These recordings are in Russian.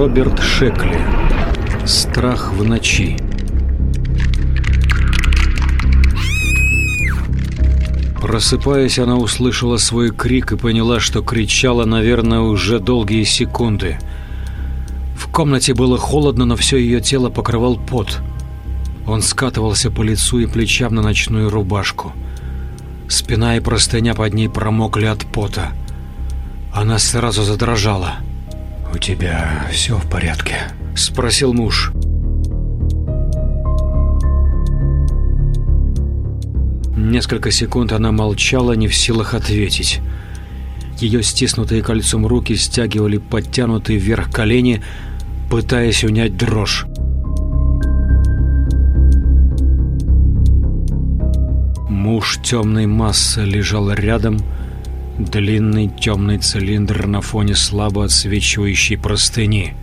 Роберт Шекли. Страх в ночи. Просыпаясь, она услышала свой крик и поняла, что кричала, наверное, уже долгие секунды. В комнате было холодно, но все ее тело покрывал пот. Он скатывался по лицу и плечам на ночную рубашку. Спина и простыня под ней промокли от пота. Она сразу задрожала. «У тебя все в порядке?» — спросил муж. Несколько секунд она молчала, не в силах ответить. Ее стиснутые кольцом руки стягивали подтянутые вверх колени, пытаясь унять дрожь. Муж темной массы лежал рядом, длинный темный цилиндр на фоне слабо отсвечивающей простыни.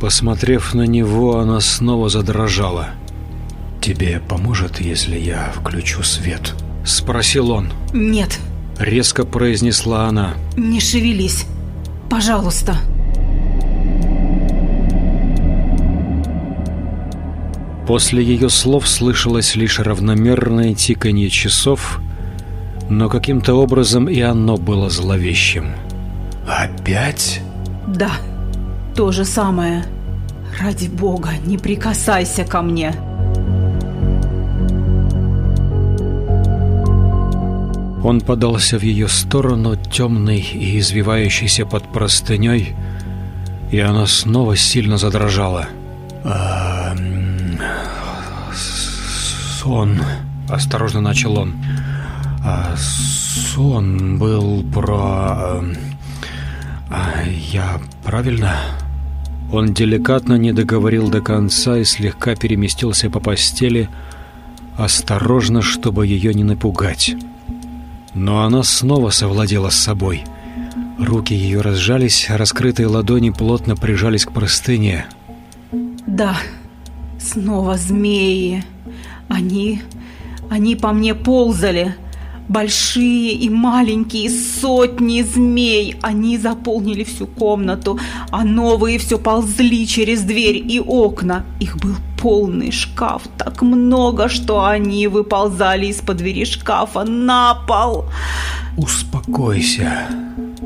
Посмотрев на него, она снова задрожала. «Тебе поможет, если я включу свет?» — спросил он. «Нет». Резко произнесла она. «Не шевелись. Пожалуйста». После ее слов слышалось лишь равномерное тиканье часов, но каким-то образом и оно было зловещим. «Опять?» «Да, то же самое. Ради бога, не прикасайся ко мне!» Он подался в ее сторону, темный и извивающийся под простыней, и она снова сильно задрожала. Сон, осторожно начал он. А, сон был про... А, я правильно? Он деликатно не договорил до конца и слегка переместился по постели, осторожно, чтобы ее не напугать. Но она снова совладела с собой. Руки ее разжались, раскрытые ладони плотно прижались к простыне. Да, снова змеи. Они... они по мне ползали. Большие и маленькие, сотни змей. Они заполнили всю комнату, а новые все ползли через дверь и окна. Их был полный шкаф, так много, что они выползали из-под двери шкафа на пол. Успокойся.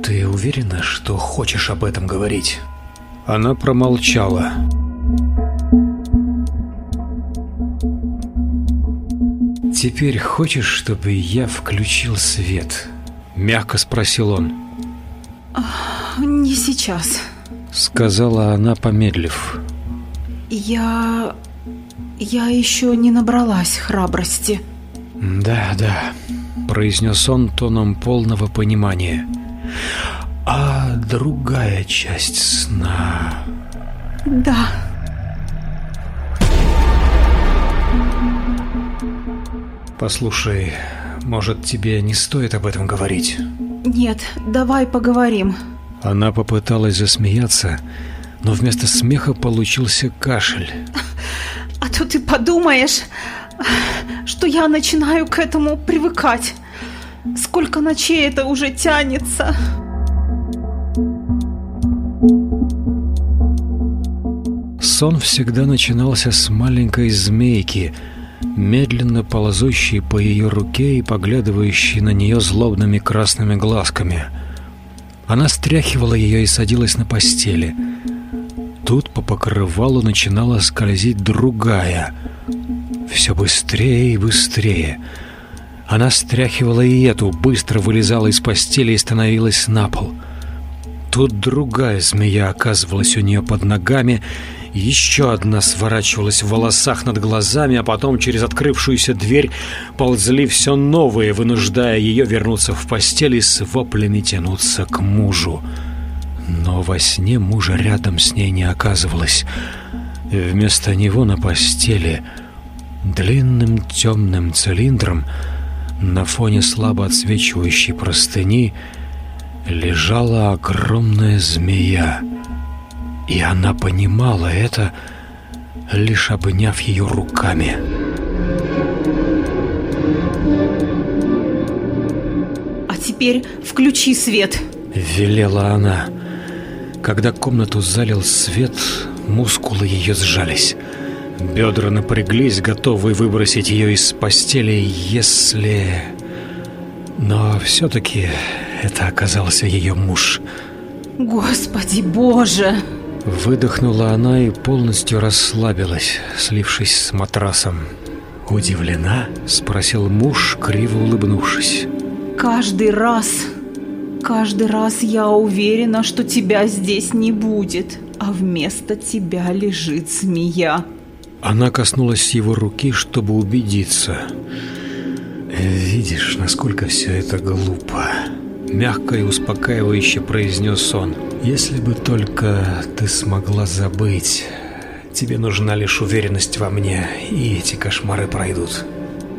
Ты уверена, что хочешь об этом говорить? Она промолчала. «Теперь хочешь, чтобы я включил свет?» Мягко спросил он. «Не сейчас», — сказала она, помедлив. «Я... я еще не набралась храбрости». «Да, да», — произнес он тоном полного понимания. «А другая часть сна...» «Да», Послушай, может, тебе не стоит об этом говорить? Нет, давай поговорим. Она попыталась засмеяться, но вместо смеха получился кашель. А то ты подумаешь, что я начинаю к этому привыкать. Сколько ночей это уже тянется. Сон всегда начинался с маленькой змейки – медленно ползущий по ее руке и поглядывающий на нее злобными красными глазками. Она стряхивала ее и садилась на постели. Тут по покрывалу начинала скользить другая. Все быстрее и быстрее. Она стряхивала и эту, быстро вылезала из постели и становилась на пол. Тут другая змея оказывалась у нее под ногами еще одна сворачивалась в волосах над глазами, а потом через открывшуюся дверь ползли все новые, вынуждая ее вернуться в постель и с воплями тянуться к мужу. Но во сне мужа рядом с ней не оказывалось. Вместо него на постели длинным темным цилиндром на фоне слабо отсвечивающей простыни лежала огромная змея — и она понимала это, лишь обняв ее руками. «А теперь включи свет», — велела она. Когда комнату залил свет, мускулы ее сжались. Бедра напряглись, готовые выбросить ее из постели, если... Но все-таки это оказался ее муж. Господи боже! Выдохнула она и полностью расслабилась, слившись с матрасом. «Удивлена?» — спросил муж, криво улыбнувшись. «Каждый раз, каждый раз я уверена, что тебя здесь не будет, а вместо тебя лежит змея». Она коснулась его руки, чтобы убедиться. «Видишь, насколько все это глупо?» Мягко и успокаивающе произнес он. «Если бы только ты смогла забыть, тебе нужна лишь уверенность во мне, и эти кошмары пройдут».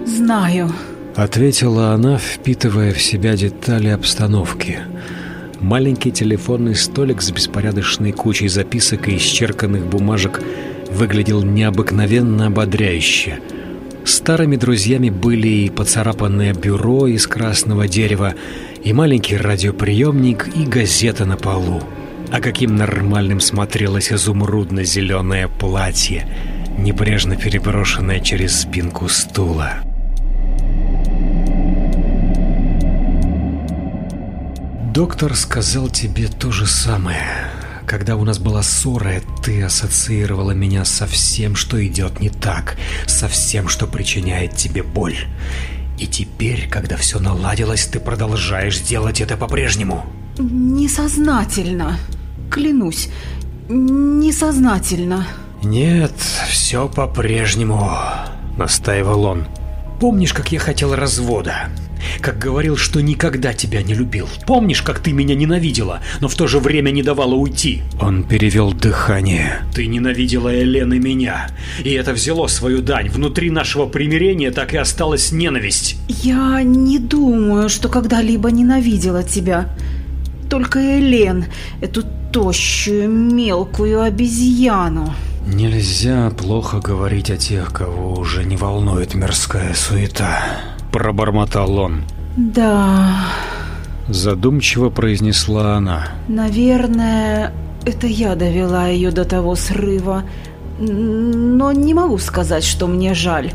«Знаю», — ответила она, впитывая в себя детали обстановки. Маленький телефонный столик с беспорядочной кучей записок и исчерканных бумажек выглядел необыкновенно ободряюще — Старыми друзьями были и поцарапанное бюро из красного дерева, и маленький радиоприемник, и газета на полу. А каким нормальным смотрелось изумрудно-зеленое платье, небрежно переброшенное через спинку стула. Доктор сказал тебе то же самое. Когда у нас была ссора, ты ассоциировала меня со всем, что идет не так, со всем, что причиняет тебе боль. И теперь, когда все наладилось, ты продолжаешь делать это по-прежнему. Несознательно. Клянусь, несознательно. Нет, все по-прежнему, настаивал он. Помнишь, как я хотел развода? как говорил, что никогда тебя не любил. Помнишь, как ты меня ненавидела, но в то же время не давала уйти?» Он перевел дыхание. «Ты ненавидела Элен и меня, и это взяло свою дань. Внутри нашего примирения так и осталась ненависть». «Я не думаю, что когда-либо ненавидела тебя. Только Элен, эту тощую, мелкую обезьяну». Нельзя плохо говорить о тех, кого уже не волнует мирская суета пробормотал он. «Да...» Задумчиво произнесла она. «Наверное, это я довела ее до того срыва, но не могу сказать, что мне жаль.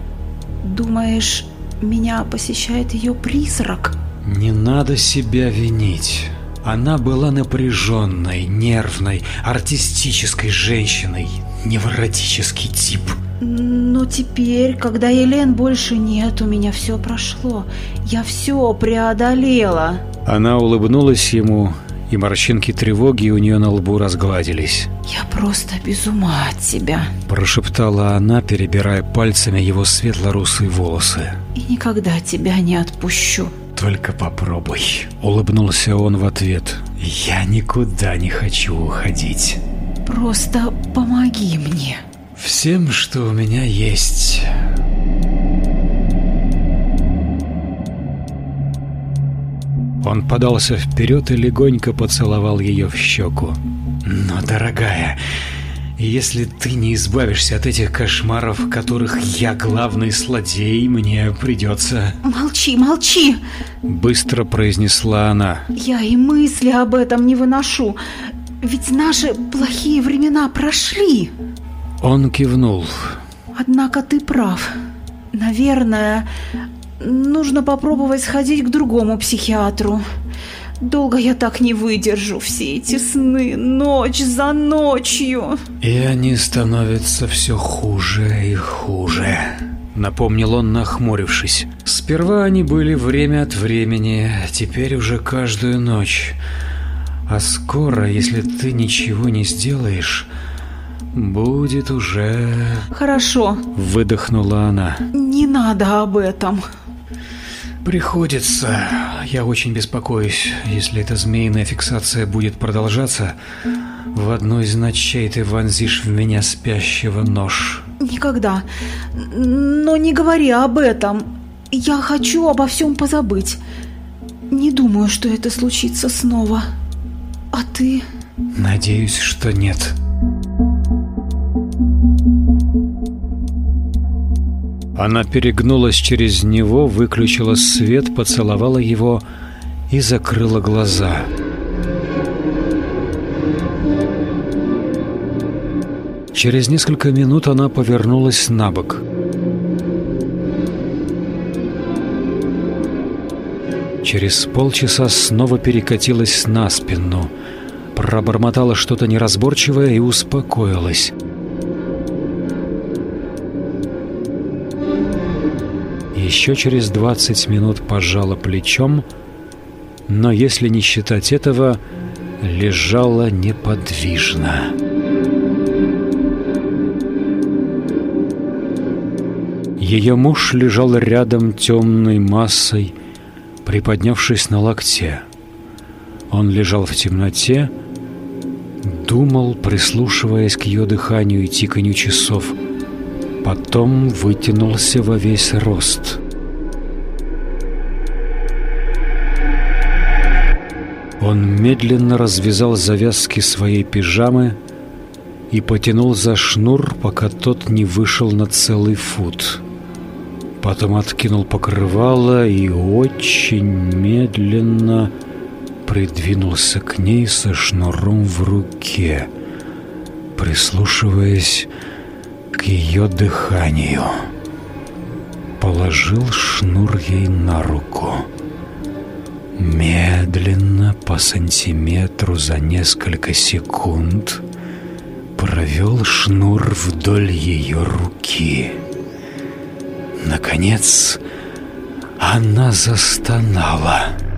Думаешь, меня посещает ее призрак?» «Не надо себя винить. Она была напряженной, нервной, артистической женщиной, невротический тип». Но теперь, когда Елен больше нет, у меня все прошло. Я все преодолела. Она улыбнулась ему, и морщинки тревоги у нее на лбу разгладились. «Я просто без ума от тебя», – прошептала она, перебирая пальцами его светло-русые волосы. «И никогда тебя не отпущу». «Только попробуй», – улыбнулся он в ответ. «Я никуда не хочу уходить». «Просто помоги мне». Всем, что у меня есть. Он подался вперед и легонько поцеловал ее в щеку. «Но, дорогая, если ты не избавишься от этих кошмаров, в которых я главный злодей, мне придется...» «Молчи, молчи!» Быстро произнесла она. «Я и мысли об этом не выношу. Ведь наши плохие времена прошли!» Он кивнул. Однако ты прав. Наверное, нужно попробовать сходить к другому психиатру. Долго я так не выдержу все эти сны, ночь за ночью. И они становятся все хуже и хуже. Напомнил он, нахмурившись. Сперва они были время от времени, теперь уже каждую ночь. А скоро, если ты ничего не сделаешь, «Будет уже...» «Хорошо», — выдохнула она. «Не надо об этом». «Приходится. Я очень беспокоюсь. Если эта змеиная фиксация будет продолжаться, в одной из ночей ты вонзишь в меня спящего нож». «Никогда. Но не говори об этом. Я хочу обо всем позабыть. Не думаю, что это случится снова. А ты?» «Надеюсь, что нет». Она перегнулась через него, выключила свет, поцеловала его и закрыла глаза. Через несколько минут она повернулась на бок. Через полчаса снова перекатилась на спину, пробормотала что-то неразборчивое и успокоилась. Еще через 20 минут пожала плечом, но если не считать этого, лежала неподвижно. Ее муж лежал рядом темной массой, приподнявшись на локте. Он лежал в темноте, думал, прислушиваясь к ее дыханию и тиканью часов. Потом вытянулся во весь рост. Он медленно развязал завязки своей пижамы и потянул за шнур, пока тот не вышел на целый фут. Потом откинул покрывало и очень медленно придвинулся к ней со шнуром в руке, прислушиваясь к ее дыханию. Положил шнур ей на руку. Медленно, по сантиметру за несколько секунд, провел шнур вдоль ее руки. Наконец, она застонала.